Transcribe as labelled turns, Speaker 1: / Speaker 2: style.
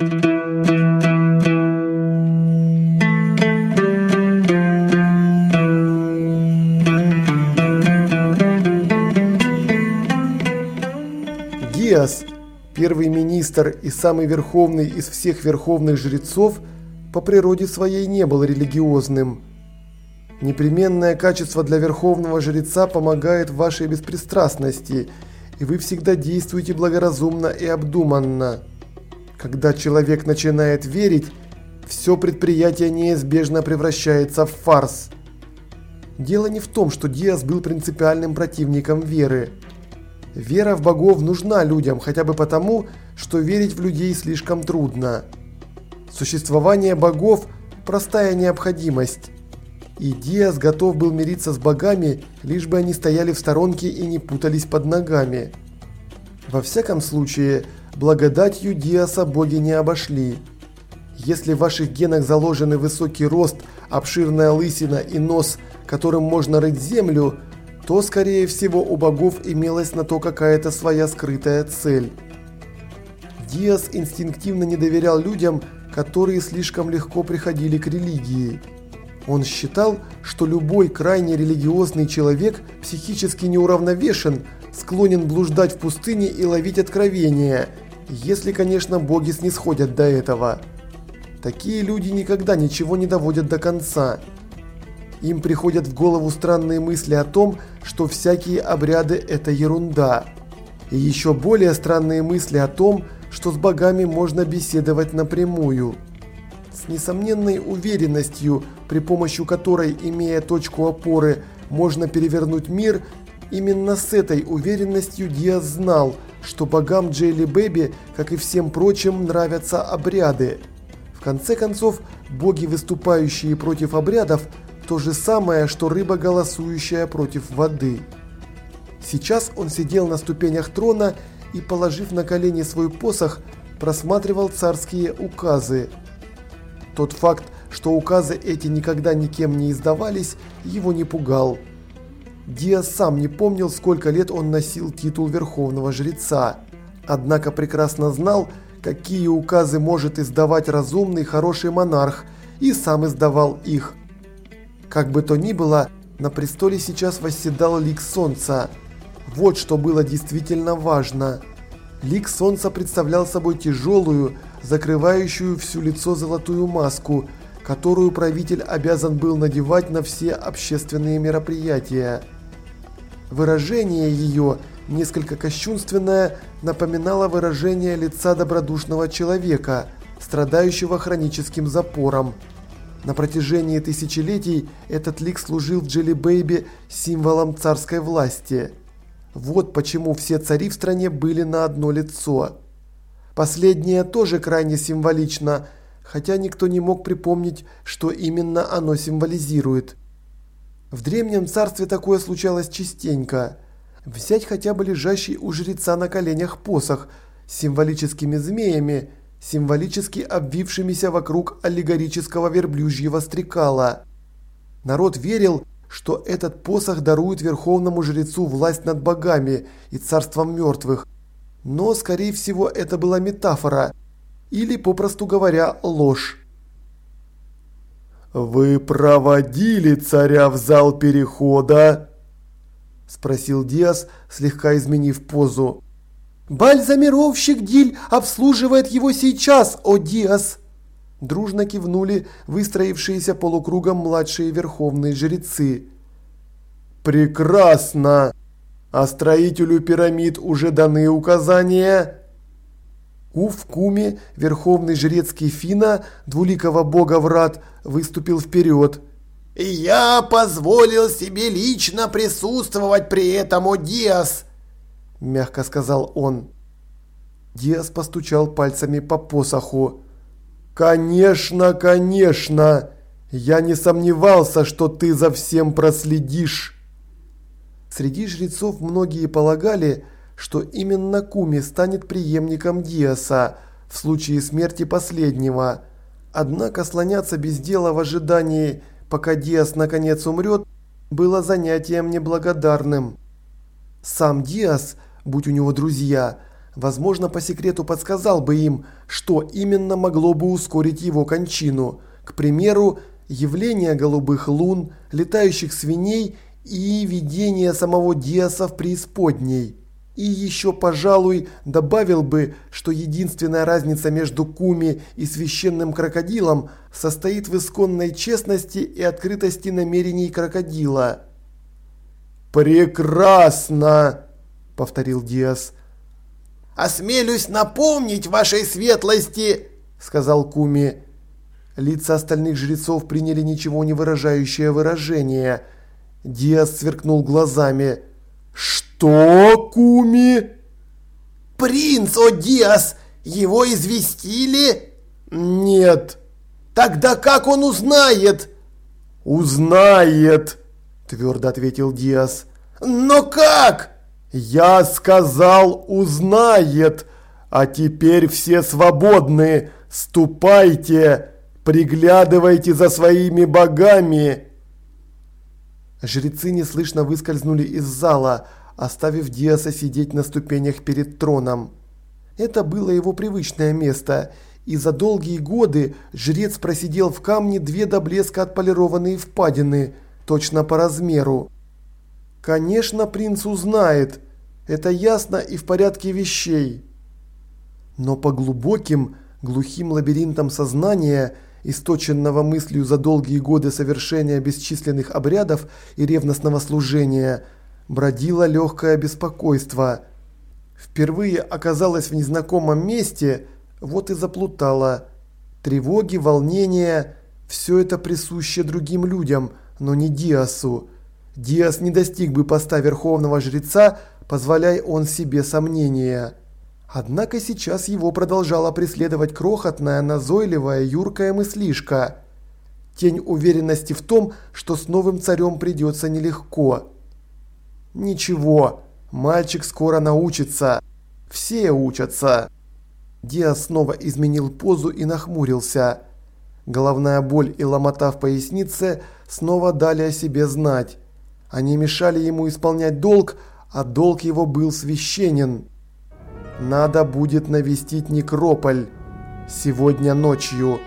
Speaker 1: Диас, первый министр и самый верховный из всех верховных жрецов, по природе своей не был религиозным. Непременное качество для верховного жреца помогает вашей беспристрастности, и вы всегда действуете благоразумно и обдуманно. Когда человек начинает верить, все предприятие неизбежно превращается в фарс. Дело не в том, что Диас был принципиальным противником веры. Вера в богов нужна людям хотя бы потому, что верить в людей слишком трудно. Существование богов – простая необходимость. И Диас готов был мириться с богами, лишь бы они стояли в сторонке и не путались под ногами. Во всяком случае, благодатью Диаса боги не обошли. Если в ваших генах заложены высокий рост, обширная лысина и нос, которым можно рыть землю, то, скорее всего, у богов имелась на то какая-то своя скрытая цель. Диас инстинктивно не доверял людям, которые слишком легко приходили к религии. Он считал, что любой крайне религиозный человек психически неуравновешен, склонен блуждать в пустыне и ловить откровения, если, конечно, боги снисходят до этого. Такие люди никогда ничего не доводят до конца. Им приходят в голову странные мысли о том, что всякие обряды – это ерунда. И еще более странные мысли о том, что с богами можно беседовать напрямую. С несомненной уверенностью, при помощи которой, имея точку опоры, можно перевернуть мир, именно с этой уверенностью Диас знал, что богам Джейли Бэби, как и всем прочим, нравятся обряды. В конце концов, боги, выступающие против обрядов, то же самое, что рыба, голосующая против воды. Сейчас он сидел на ступенях трона и, положив на колени свой посох, просматривал царские указы. Тот факт, что указы эти никогда никем не издавались, его не пугал. Диас сам не помнил, сколько лет он носил титул верховного жреца. Однако прекрасно знал, какие указы может издавать разумный хороший монарх, и сам издавал их. Как бы то ни было, на престоле сейчас восседал лик солнца. Вот что было действительно важно. Лик солнца представлял собой тяжелую, закрывающую всю лицо золотую маску, которую правитель обязан был надевать на все общественные мероприятия. Выражение ее, несколько кощунственное, напоминало выражение лица добродушного человека, страдающего хроническим запором. На протяжении тысячелетий этот лик служил в Джелли Бэйби символом царской власти. Вот почему все цари в стране были на одно лицо. Последнее тоже крайне символично, хотя никто не мог припомнить, что именно оно символизирует. В древнем царстве такое случалось частенько. Взять хотя бы лежащий у жреца на коленях посох с символическими змеями, символически обвившимися вокруг аллегорического верблюжьего стрекала. Народ верил, что этот посох дарует верховному жрецу власть над богами и царством мертвых. Но, скорее всего, это была метафора, или, попросту говоря, ложь.
Speaker 2: «Вы проводили царя в зал перехода?» – спросил Диас, слегка изменив позу.
Speaker 1: «Бальзамировщик Диль обслуживает его сейчас, о Диас!» Дружно кивнули выстроившиеся полукругом младшие верховные жрецы.
Speaker 2: «Прекрасно! А строителю пирамид уже даны указания?»
Speaker 1: Уф Куми, верховный жрец Кефина, двуликого бога врат, выступил вперед.
Speaker 3: «Я позволил себе лично присутствовать при этом, о Диас!» – мягко сказал он.
Speaker 1: Диас постучал пальцами по посоху.
Speaker 2: «Конечно, конечно! Я не сомневался, что ты за всем проследишь!»
Speaker 1: Среди жрецов многие полагали, что именно Куми станет преемником Диаса в случае смерти последнего. Однако слоняться без дела в ожидании, пока Диас наконец умрет, было занятием неблагодарным. Сам Диас, будь у него друзья, возможно, по секрету подсказал бы им, что именно могло бы ускорить его кончину. К примеру, явление голубых лун, летающих свиней и видение самого Диаса в преисподней. И еще, пожалуй, добавил бы, что единственная разница между Куми и священным крокодилом состоит в исконной честности и открытости намерений крокодила.
Speaker 2: «Прекрасно!» – повторил Диас.
Speaker 3: «Осмелюсь напомнить вашей светлости!» – сказал Куми.
Speaker 1: Лица остальных жрецов приняли ничего не выражающее выражение. Диас сверкнул глазами.
Speaker 2: «Что, Куми?»
Speaker 3: «Принц Одиас! Его известили?»
Speaker 2: «Нет».
Speaker 3: «Тогда как он узнает?»
Speaker 2: «Узнает», – твердо ответил Диас.
Speaker 3: «Но как?»
Speaker 2: «Я сказал, узнает, а теперь все свободны, ступайте, приглядывайте за своими богами».
Speaker 1: Жрецы неслышно выскользнули из зала, оставив Диаса сидеть на ступенях перед троном. Это было его привычное место, и за долгие годы жрец просидел в камне две до блеска отполированные впадины, точно по размеру. Конечно, принц узнает, это ясно и в порядке вещей. Но по глубоким, глухим лабиринтам сознания – источенного мыслью за долгие годы совершения бесчисленных обрядов и ревностного служения, бродило легкое беспокойство. Впервые оказалась в незнакомом месте, вот и заплутала. Тревоги, волнения – все это присуще другим людям, но не Диасу. Диас не достиг бы поста верховного жреца, позволяя он себе сомнения. Однако сейчас его продолжала преследовать крохотная, назойливая, юркая мыслишка. Тень уверенности в том, что с новым царем придется нелегко. Ничего, мальчик скоро научится. Все учатся. Диас снова изменил позу и нахмурился. Головная боль и ломота в пояснице снова дали о себе знать. Они мешали ему исполнять долг, а долг его был священен. Надо будет навестить некрополь сегодня ночью.